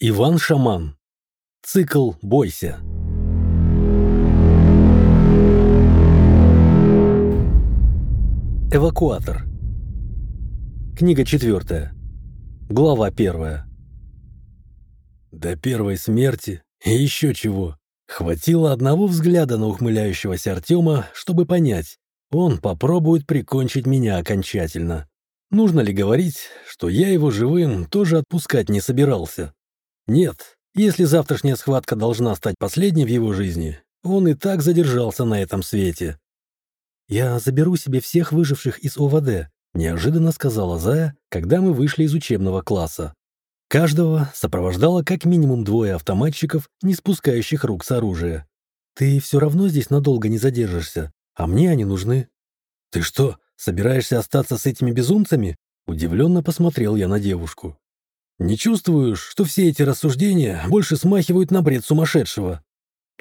Иван Шаман. Цикл «Бойся». Эвакуатор. Книга четвертая. Глава первая. До первой смерти и еще чего. Хватило одного взгляда на ухмыляющегося Артема, чтобы понять, он попробует прикончить меня окончательно. Нужно ли говорить, что я его живым тоже отпускать не собирался? Нет, если завтрашняя схватка должна стать последней в его жизни, он и так задержался на этом свете. «Я заберу себе всех выживших из ОВД», — неожиданно сказала Зая, когда мы вышли из учебного класса. Каждого сопровождало как минимум двое автоматчиков, не спускающих рук с оружия. «Ты все равно здесь надолго не задержишься, а мне они нужны». «Ты что, собираешься остаться с этими безумцами?» Удивленно посмотрел я на девушку. Не чувствуешь, что все эти рассуждения больше смахивают на бред сумасшедшего?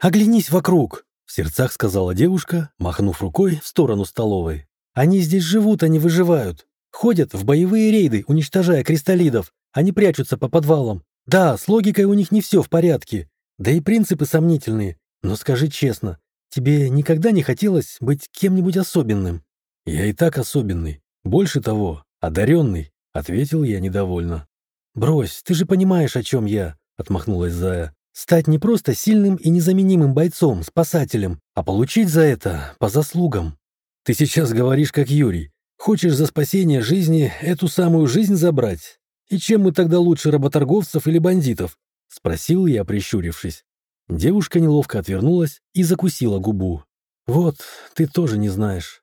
«Оглянись вокруг!» — в сердцах сказала девушка, махнув рукой в сторону столовой. «Они здесь живут, они выживают. Ходят в боевые рейды, уничтожая кристаллидов. Они прячутся по подвалам. Да, с логикой у них не все в порядке. Да и принципы сомнительные. Но скажи честно, тебе никогда не хотелось быть кем-нибудь особенным?» «Я и так особенный. Больше того, одаренный», — ответил я недовольно. «Брось, ты же понимаешь, о чем я», — отмахнулась Зая. «Стать не просто сильным и незаменимым бойцом, спасателем, а получить за это по заслугам». «Ты сейчас говоришь, как Юрий. Хочешь за спасение жизни эту самую жизнь забрать? И чем мы тогда лучше работорговцев или бандитов?» — спросил я, прищурившись. Девушка неловко отвернулась и закусила губу. «Вот, ты тоже не знаешь».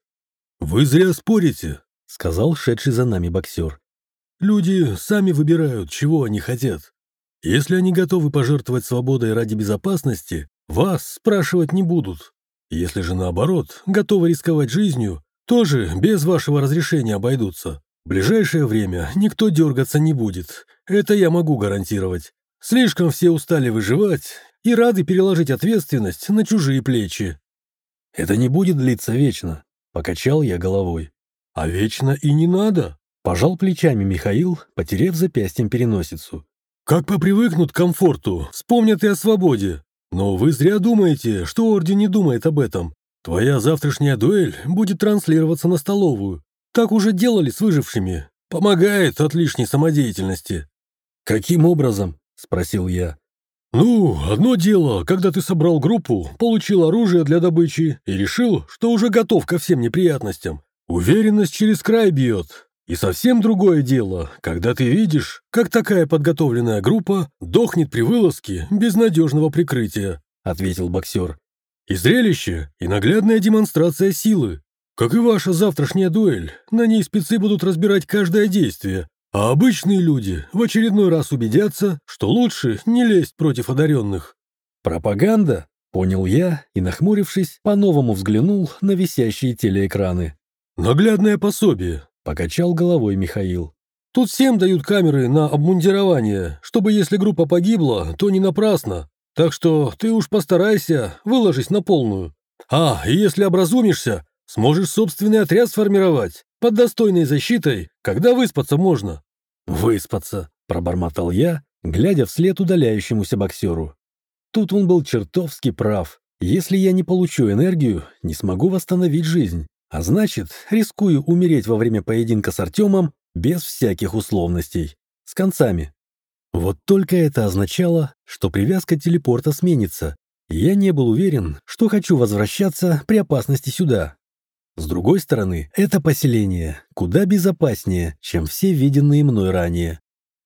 «Вы зря спорите», — сказал шедший за нами боксер. Люди сами выбирают, чего они хотят. Если они готовы пожертвовать свободой ради безопасности, вас спрашивать не будут. Если же наоборот, готовы рисковать жизнью, тоже без вашего разрешения обойдутся. В ближайшее время никто дергаться не будет, это я могу гарантировать. Слишком все устали выживать и рады переложить ответственность на чужие плечи. Это не будет длиться вечно, покачал я головой. А вечно и не надо. Пожал плечами Михаил, потеряв запястьем переносицу. «Как попривыкнут к комфорту, вспомнят и о свободе. Но вы зря думаете, что Орден не думает об этом. Твоя завтрашняя дуэль будет транслироваться на столовую. Так уже делали с выжившими. Помогает от лишней самодеятельности». «Каким образом?» – спросил я. «Ну, одно дело, когда ты собрал группу, получил оружие для добычи и решил, что уже готов ко всем неприятностям. Уверенность через край бьет, и совсем другое дело, когда ты видишь, как такая подготовленная группа дохнет при вылазке без надежного прикрытия», — ответил боксер. «И зрелище, и наглядная демонстрация силы. Как и ваша завтрашняя дуэль, на ней спецы будут разбирать каждое действие, а обычные люди в очередной раз убедятся, что лучше не лезть против одаренных». «Пропаганда?» — понял я и, нахмурившись, по-новому взглянул на висящие телеэкраны. «Наглядное пособие, Покачал головой Михаил. Тут всем дают камеры на обмундирование, чтобы если группа погибла, то не напрасно. Так что ты уж постарайся, выложись на полную. А, и если образумишься, сможешь собственный отряд сформировать, под достойной защитой, когда выспаться можно». «Выспаться», — пробормотал я, глядя вслед удаляющемуся боксеру. Тут он был чертовски прав. Если я не получу энергию, не смогу восстановить жизнь. А значит, рискую умереть во время поединка с Артемом без всяких условностей. С концами. Вот только это означало, что привязка телепорта сменится, и я не был уверен, что хочу возвращаться при опасности сюда. С другой стороны, это поселение куда безопаснее, чем все виденные мной ранее.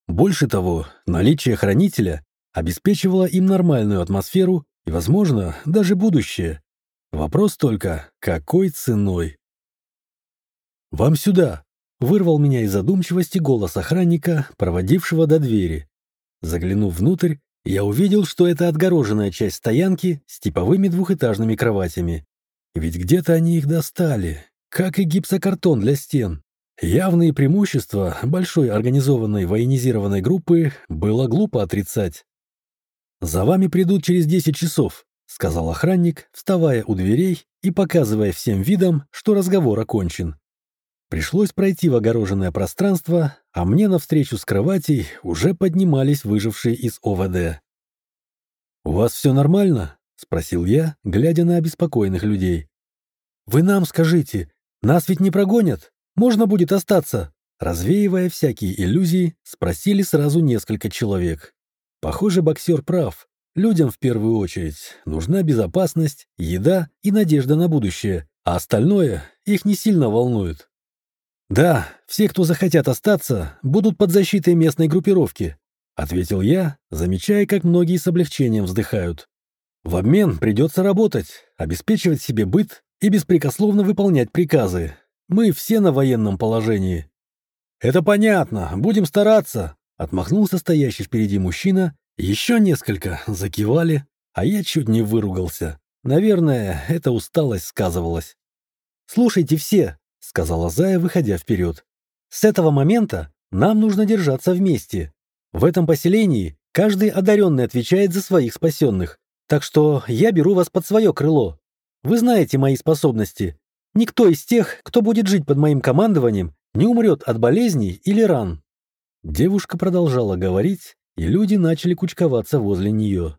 Больше того, наличие хранителя обеспечивало им нормальную атмосферу и, возможно, даже будущее. Вопрос только, какой ценой? «Вам сюда!» — вырвал меня из задумчивости голос охранника, проводившего до двери. Заглянув внутрь, я увидел, что это отгороженная часть стоянки с типовыми двухэтажными кроватями. Ведь где-то они их достали, как и гипсокартон для стен. Явные преимущества большой организованной военизированной группы было глупо отрицать. «За вами придут через 10 часов», — сказал охранник, вставая у дверей и показывая всем видом, что разговор окончен. Пришлось пройти в огороженное пространство, а мне навстречу с кроватей уже поднимались выжившие из ОВД. «У вас все нормально?» — спросил я, глядя на обеспокоенных людей. «Вы нам скажите, нас ведь не прогонят? Можно будет остаться?» Развеивая всякие иллюзии, спросили сразу несколько человек. Похоже, боксер прав. Людям в первую очередь нужна безопасность, еда и надежда на будущее, а остальное их не сильно волнует. «Да, все, кто захотят остаться, будут под защитой местной группировки», ответил я, замечая, как многие с облегчением вздыхают. «В обмен придется работать, обеспечивать себе быт и беспрекословно выполнять приказы. Мы все на военном положении». «Это понятно, будем стараться», отмахнулся стоящий впереди мужчина еще несколько закивали, а я чуть не выругался. Наверное, эта усталость сказывалась. «Слушайте все», — сказала Зая, выходя вперед. «С этого момента нам нужно держаться вместе. В этом поселении каждый одаренный отвечает за своих спасенных, так что я беру вас под свое крыло. Вы знаете мои способности. Никто из тех, кто будет жить под моим командованием, не умрет от болезней или ран». Девушка продолжала говорить, и люди начали кучковаться возле нее.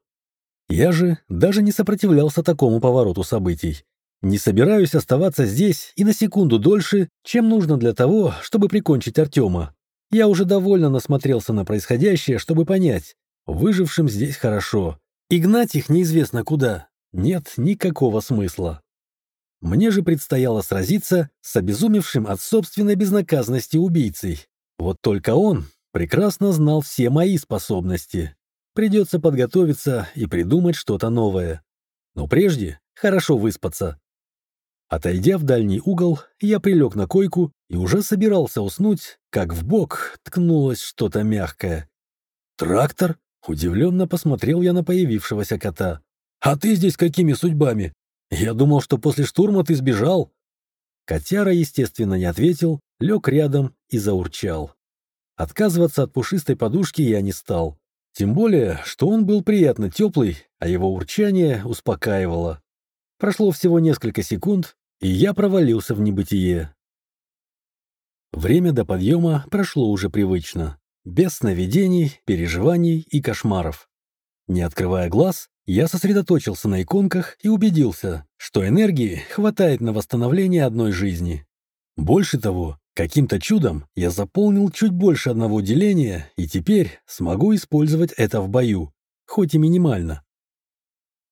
Я же даже не сопротивлялся такому повороту событий. Не собираюсь оставаться здесь и на секунду дольше, чем нужно для того, чтобы прикончить Артема. Я уже довольно насмотрелся на происходящее, чтобы понять, выжившим здесь хорошо. И гнать их неизвестно куда. Нет никакого смысла. Мне же предстояло сразиться с обезумевшим от собственной безнаказанности убийцей. Вот только он прекрасно знал все мои способности. Придется подготовиться и придумать что-то новое. Но прежде хорошо выспаться. Отойдя в дальний угол, я прилег на койку и уже собирался уснуть, как в бок ткнулось что-то мягкое. «Трактор?» — удивленно посмотрел я на появившегося кота. «А ты здесь какими судьбами? Я думал, что после штурма ты сбежал». Котяра, естественно, не ответил, лег рядом и заурчал. Отказываться от пушистой подушки я не стал. Тем более, что он был приятно теплый, а его урчание успокаивало. Прошло всего несколько секунд, и я провалился в небытие. Время до подъема прошло уже привычно, без сновидений, переживаний и кошмаров. Не открывая глаз, я сосредоточился на иконках и убедился, что энергии хватает на восстановление одной жизни. Больше того, Каким-то чудом я заполнил чуть больше одного деления и теперь смогу использовать это в бою, хоть и минимально.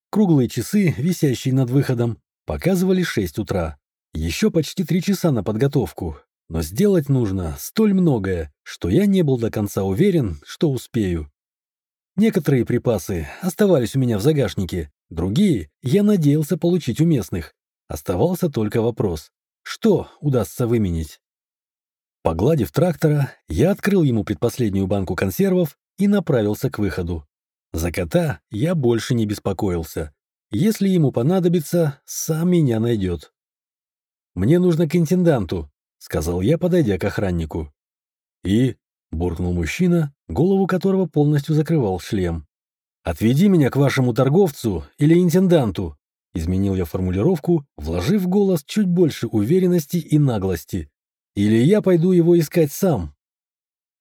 Круглые часы, висящие над выходом, показывали 6 утра. Еще почти 3 часа на подготовку, но сделать нужно столь многое, что я не был до конца уверен, что успею. Некоторые припасы оставались у меня в загашнике, другие я надеялся получить у местных. Оставался только вопрос, что удастся выменить. Погладив трактора, я открыл ему предпоследнюю банку консервов и направился к выходу. За кота я больше не беспокоился. Если ему понадобится, сам меня найдет. «Мне нужно к интенданту», — сказал я, подойдя к охраннику. «И?» — буркнул мужчина, голову которого полностью закрывал шлем. «Отведи меня к вашему торговцу или интенданту», — изменил я формулировку, вложив в голос чуть больше уверенности и наглости. Или я пойду его искать сам.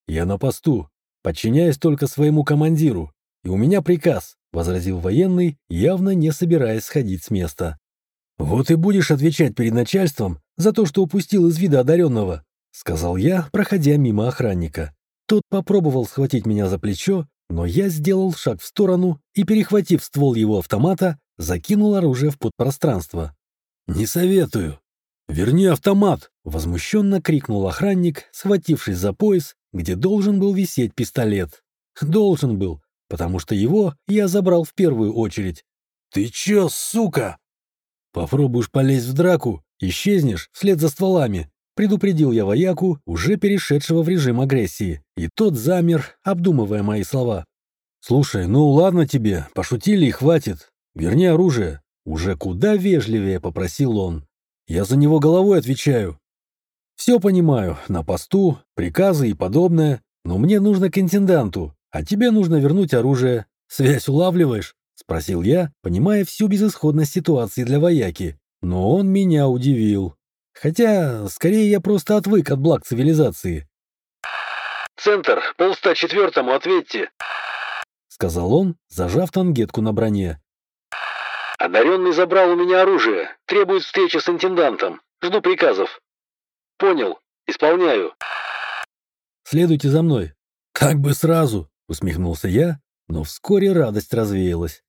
Я на посту, подчиняюсь только своему командиру, и у меня приказ, — возразил военный, явно не собираясь сходить с места. «Вот и будешь отвечать перед начальством за то, что упустил из вида одаренного», — сказал я, проходя мимо охранника. Тот попробовал схватить меня за плечо, но я сделал шаг в сторону и, перехватив ствол его автомата, закинул оружие в подпространство. «Не советую», «Верни автомат!» — возмущенно крикнул охранник, схватившись за пояс, где должен был висеть пистолет. Должен был, потому что его я забрал в первую очередь. «Ты чё, сука?» «Попробуешь полезть в драку, исчезнешь вслед за стволами», предупредил я вояку, уже перешедшего в режим агрессии, и тот замер, обдумывая мои слова. «Слушай, ну ладно тебе, пошутили и хватит. Верни оружие». Уже куда вежливее попросил он. Я за него головой отвечаю. Все понимаю, на посту, приказы и подобное, но мне нужно к интенданту, а тебе нужно вернуть оружие. Связь улавливаешь? Спросил я, понимая всю безысходность ситуации для вояки. Но он меня удивил. Хотя, скорее, я просто отвык от благ цивилизации. «Центр, полста четвертому, ответьте!» Сказал он, зажав тангетку на броне. «Одаренный забрал у меня оружие. Требует встречи с интендантом. Жду приказов». «Понял. Исполняю». «Следуйте за мной». «Так бы сразу», — усмехнулся я, но вскоре радость развеялась.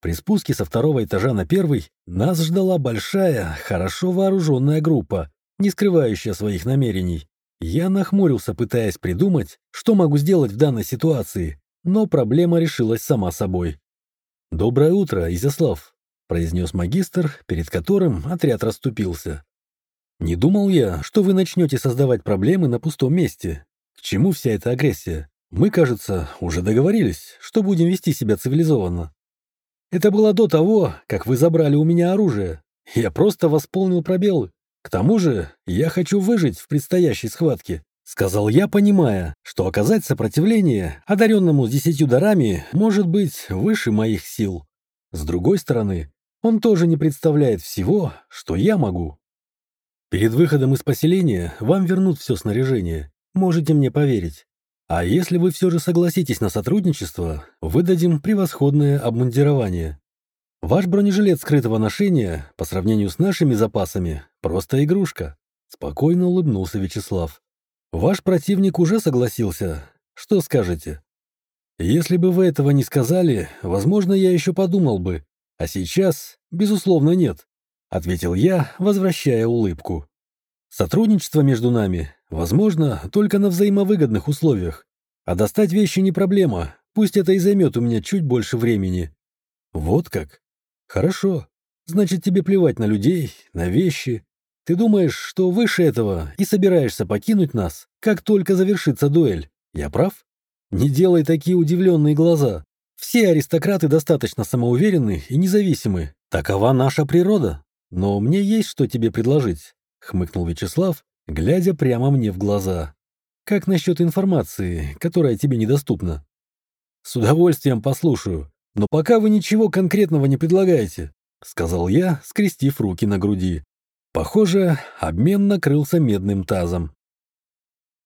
При спуске со второго этажа на первый нас ждала большая, хорошо вооруженная группа, не скрывающая своих намерений. Я нахмурился, пытаясь придумать, что могу сделать в данной ситуации, но проблема решилась сама собой. «Доброе утро, Изяслав», — произнес магистр, перед которым отряд расступился. «Не думал я, что вы начнете создавать проблемы на пустом месте. К чему вся эта агрессия? Мы, кажется, уже договорились, что будем вести себя цивилизованно. Это было до того, как вы забрали у меня оружие. Я просто восполнил пробелы. К тому же я хочу выжить в предстоящей схватке. Сказал я, понимая, что оказать сопротивление одаренному с десятью дарами может быть выше моих сил. С другой стороны, он тоже не представляет всего, что я могу. Перед выходом из поселения вам вернут все снаряжение. Можете мне поверить. А если вы все же согласитесь на сотрудничество, выдадим превосходное обмундирование. Ваш бронежилет скрытого ношения, по сравнению с нашими запасами, просто игрушка. Спокойно улыбнулся Вячеслав. Ваш противник уже согласился. Что скажете? Если бы вы этого не сказали, возможно, я еще подумал бы. А сейчас, безусловно, нет, ответил я, возвращая улыбку. Сотрудничество между нами возможно только на взаимовыгодных условиях. А достать вещи не проблема, пусть это и займет у меня чуть больше времени. Вот как? Хорошо. Значит, тебе плевать на людей, на вещи, ты думаешь, что выше этого и собираешься покинуть нас, как только завершится дуэль. Я прав? Не делай такие удивленные глаза. Все аристократы достаточно самоуверенны и независимы. Такова наша природа. Но мне есть что тебе предложить», — хмыкнул Вячеслав, глядя прямо мне в глаза. «Как насчет информации, которая тебе недоступна?» «С удовольствием послушаю, но пока вы ничего конкретного не предлагаете», — сказал я, скрестив руки на груди. Похоже, обмен накрылся медным тазом.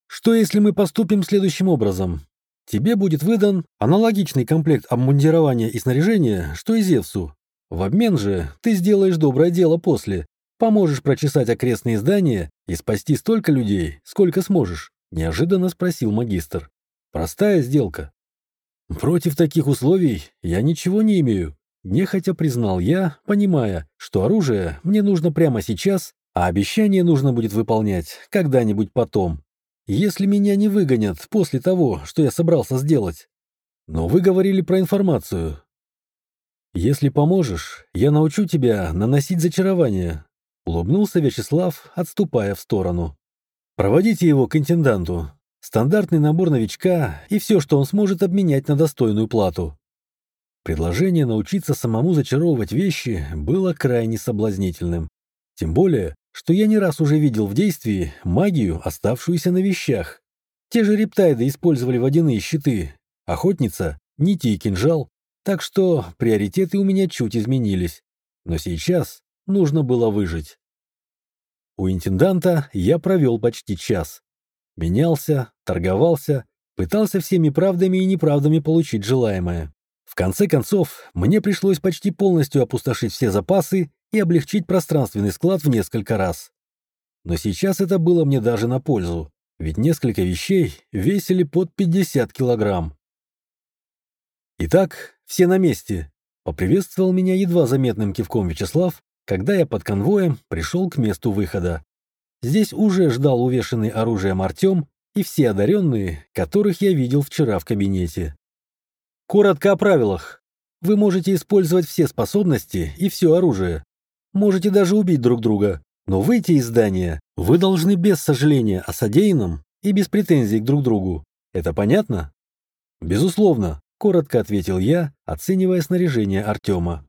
Что если мы поступим следующим образом? Тебе будет выдан аналогичный комплект обмундирования и снаряжения, что и Зевсу. В обмен же ты сделаешь доброе дело после, поможешь прочесать окрестные здания и спасти столько людей, сколько сможешь, неожиданно спросил магистр. Простая сделка. Против таких условий я ничего не имею, Нехотя признал я, понимая, что оружие мне нужно прямо сейчас, а обещание нужно будет выполнять когда-нибудь потом. Если меня не выгонят после того, что я собрался сделать. Но вы говорили про информацию. Если поможешь, я научу тебя наносить зачарование. Улыбнулся Вячеслав, отступая в сторону. Проводите его к интенданту. Стандартный набор новичка и все, что он сможет обменять на достойную плату. Предложение научиться самому зачаровывать вещи было крайне соблазнительным. Тем более, что я не раз уже видел в действии магию, оставшуюся на вещах. Те же рептайды использовали водяные щиты, охотница — нити и кинжал, так что приоритеты у меня чуть изменились. Но сейчас нужно было выжить. У интенданта я провел почти час. Менялся, торговался, пытался всеми правдами и неправдами получить желаемое. В конце концов, мне пришлось почти полностью опустошить все запасы и облегчить пространственный склад в несколько раз. Но сейчас это было мне даже на пользу, ведь несколько вещей весили под 50 килограмм. «Итак, все на месте», — поприветствовал меня едва заметным кивком Вячеслав, когда я под конвоем пришел к месту выхода. Здесь уже ждал увешанный оружием Артем и все одаренные, которых я видел вчера в кабинете. Коротко о правилах. Вы можете использовать все способности и все оружие. Можете даже убить друг друга. Но выйти из здания вы должны без сожаления о содеянном и без претензий к друг другу. Это понятно? Безусловно, коротко ответил я, оценивая снаряжение Артема.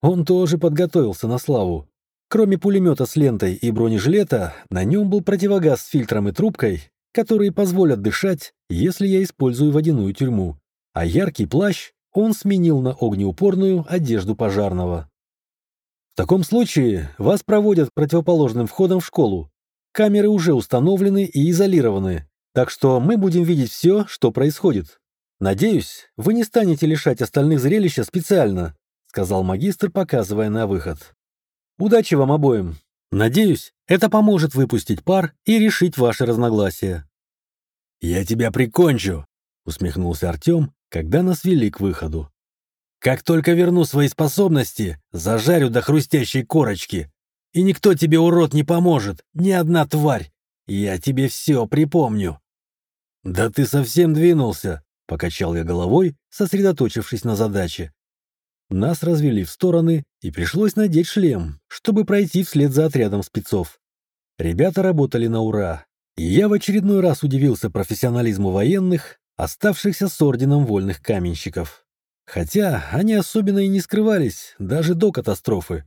Он тоже подготовился на славу. Кроме пулемета с лентой и бронежилета, на нем был противогаз с фильтром и трубкой, которые позволят дышать, если я использую водяную тюрьму а яркий плащ он сменил на огнеупорную одежду пожарного. В таком случае вас проводят противоположным входом в школу. Камеры уже установлены и изолированы. Так что мы будем видеть все, что происходит. Надеюсь, вы не станете лишать остальных зрелища специально, сказал магистр, показывая на выход. Удачи вам обоим. Надеюсь, это поможет выпустить пар и решить ваши разногласия. Я тебя прикончу, усмехнулся Артем, когда нас вели к выходу. Как только верну свои способности, зажарю до хрустящей корочки. И никто тебе, урод, не поможет, ни одна тварь. Я тебе все припомню. «Да ты совсем двинулся!» — покачал я головой, сосредоточившись на задаче. Нас развели в стороны, и пришлось надеть шлем, чтобы пройти вслед за отрядом спецов. Ребята работали на ура, и я в очередной раз удивился профессионализму военных, оставшихся с орденом вольных каменщиков. Хотя они особенно и не скрывались, даже до катастрофы.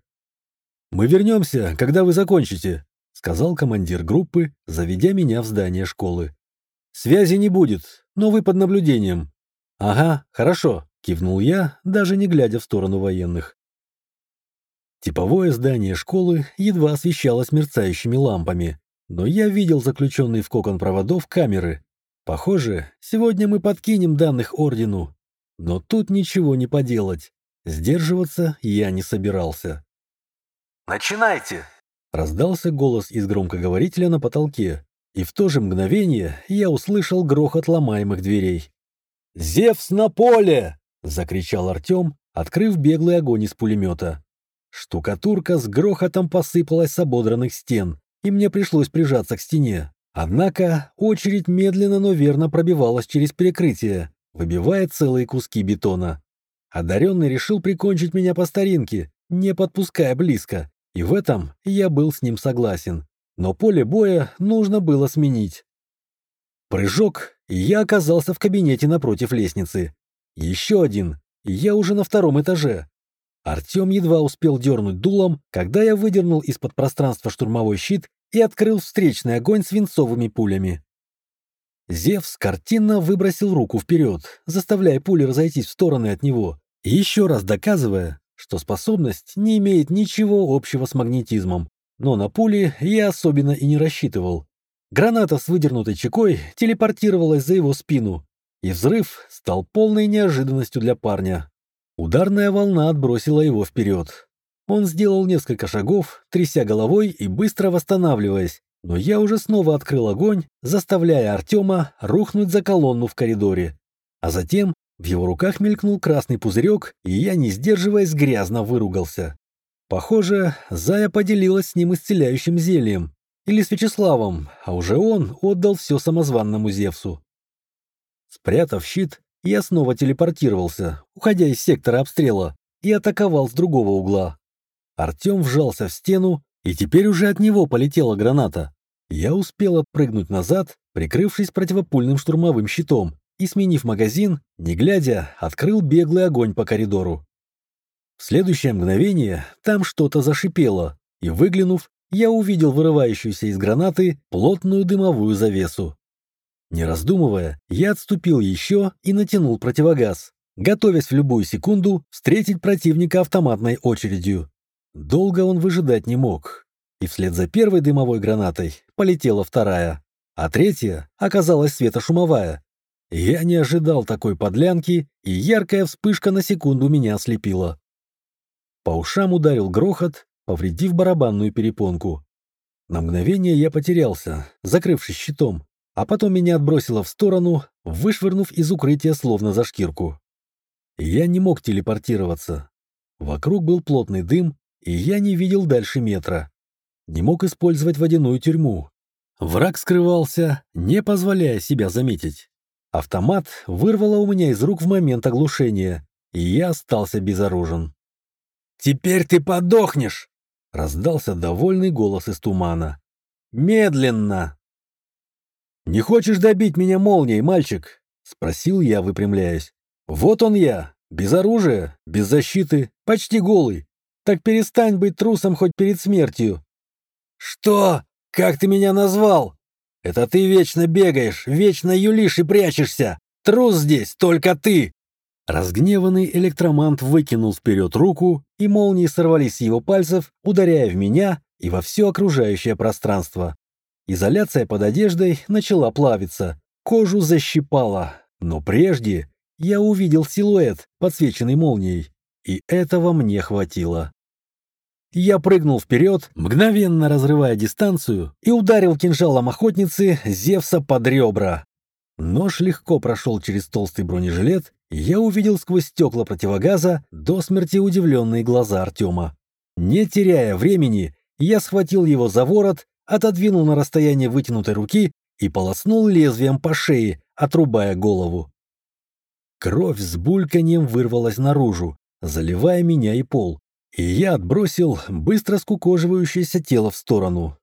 «Мы вернемся, когда вы закончите», — сказал командир группы, заведя меня в здание школы. Связи не будет, но вы под наблюдением. Ага, хорошо, кивнул я, даже не глядя в сторону военных. Типовое здание школы едва освещалось мерцающими лампами, но я видел заключенные в кокон проводов камеры. Похоже, сегодня мы подкинем данных ордену. Но тут ничего не поделать. Сдерживаться я не собирался. «Начинайте!» — раздался голос из громкоговорителя на потолке и в то же мгновение я услышал грохот ломаемых дверей. «Зевс на поле!» — закричал Артем, открыв беглый огонь из пулемета. Штукатурка с грохотом посыпалась с ободранных стен, и мне пришлось прижаться к стене. Однако очередь медленно, но верно пробивалась через перекрытие, выбивая целые куски бетона. Одаренный решил прикончить меня по старинке, не подпуская близко, и в этом я был с ним согласен но поле боя нужно было сменить. Прыжок, и я оказался в кабинете напротив лестницы. Еще один, и я уже на втором этаже. Артем едва успел дернуть дулом, когда я выдернул из-под пространства штурмовой щит и открыл встречный огонь свинцовыми пулями. Зевс картинно выбросил руку вперед, заставляя пули разойтись в стороны от него, еще раз доказывая, что способность не имеет ничего общего с магнетизмом. Но на пули я особенно и не рассчитывал. Граната с выдернутой чекой телепортировалась за его спину, и взрыв стал полной неожиданностью для парня. Ударная волна отбросила его вперед. Он сделал несколько шагов, тряся головой и быстро восстанавливаясь, но я уже снова открыл огонь, заставляя Артема рухнуть за колонну в коридоре. А затем в его руках мелькнул красный пузырек, и я, не сдерживаясь, грязно выругался. Похоже, Зая поделилась с ним исцеляющим зельем. Или с Вячеславом, а уже он отдал все самозванному Зевсу. Спрятав щит, я снова телепортировался, уходя из сектора обстрела, и атаковал с другого угла. Артем вжался в стену, и теперь уже от него полетела граната. Я успел отпрыгнуть назад, прикрывшись противопульным штурмовым щитом, и, сменив магазин, не глядя, открыл беглый огонь по коридору. В следующее мгновение там что-то зашипело, и, выглянув, я увидел вырывающуюся из гранаты плотную дымовую завесу. Не раздумывая, я отступил еще и натянул противогаз, готовясь в любую секунду встретить противника автоматной очередью. Долго он выжидать не мог, и вслед за первой дымовой гранатой полетела вторая, а третья оказалась светошумовая. Я не ожидал такой подлянки, и яркая вспышка на секунду меня ослепила. По ушам ударил грохот, повредив барабанную перепонку. На мгновение я потерялся, закрывшись щитом, а потом меня отбросило в сторону, вышвырнув из укрытия словно за шкирку. Я не мог телепортироваться. Вокруг был плотный дым, и я не видел дальше метра. Не мог использовать водяную тюрьму. Враг скрывался, не позволяя себя заметить. Автомат вырвало у меня из рук в момент оглушения, и я остался безоружен. «Теперь ты подохнешь!» — раздался довольный голос из тумана. «Медленно!» «Не хочешь добить меня молнией, мальчик?» — спросил я, выпрямляясь. «Вот он я, без оружия, без защиты, почти голый. Так перестань быть трусом хоть перед смертью». «Что? Как ты меня назвал?» «Это ты вечно бегаешь, вечно юлишь и прячешься. Трус здесь только ты!» Разгневанный электромант выкинул вперед руку, и молнии сорвались с его пальцев, ударяя в меня и во все окружающее пространство. Изоляция под одеждой начала плавиться, Кожу защипало, но прежде я увидел силуэт, подсвеченный молнией, и этого мне хватило. Я прыгнул вперед, мгновенно разрывая дистанцию, и ударил кинжалом охотницы Зевса под ребра. Нож легко прошел через толстый бронежилет, я увидел сквозь стекла противогаза до смерти удивленные глаза Артема. Не теряя времени, я схватил его за ворот, отодвинул на расстояние вытянутой руки и полоснул лезвием по шее, отрубая голову. Кровь с бульканьем вырвалась наружу, заливая меня и пол, и я отбросил быстро скукоживающееся тело в сторону.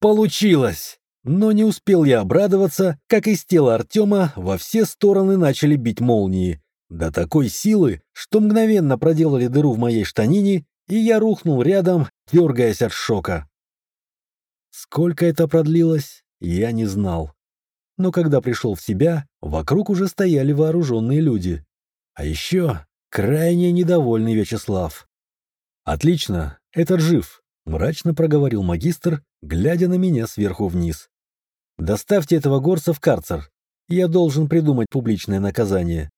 Получилось! Но не успел я обрадоваться, как из тела Артема во все стороны начали бить молнии. До такой силы, что мгновенно проделали дыру в моей штанине, и я рухнул рядом, дергаясь от шока. Сколько это продлилось, я не знал. Но когда пришел в себя, вокруг уже стояли вооруженные люди. А еще крайне недовольный Вячеслав. «Отлично, этот жив», — мрачно проговорил магистр, глядя на меня сверху вниз. «Доставьте этого горца в карцер. Я должен придумать публичное наказание».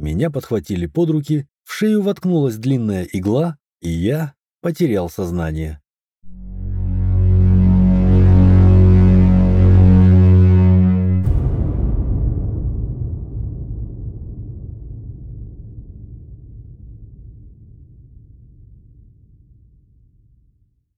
Меня подхватили под руки, в шею воткнулась длинная игла, и я потерял сознание.